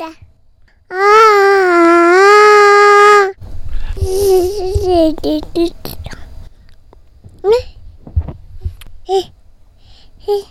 的。啊！嘻嘻嘻嘻嘻。嘿，嘿。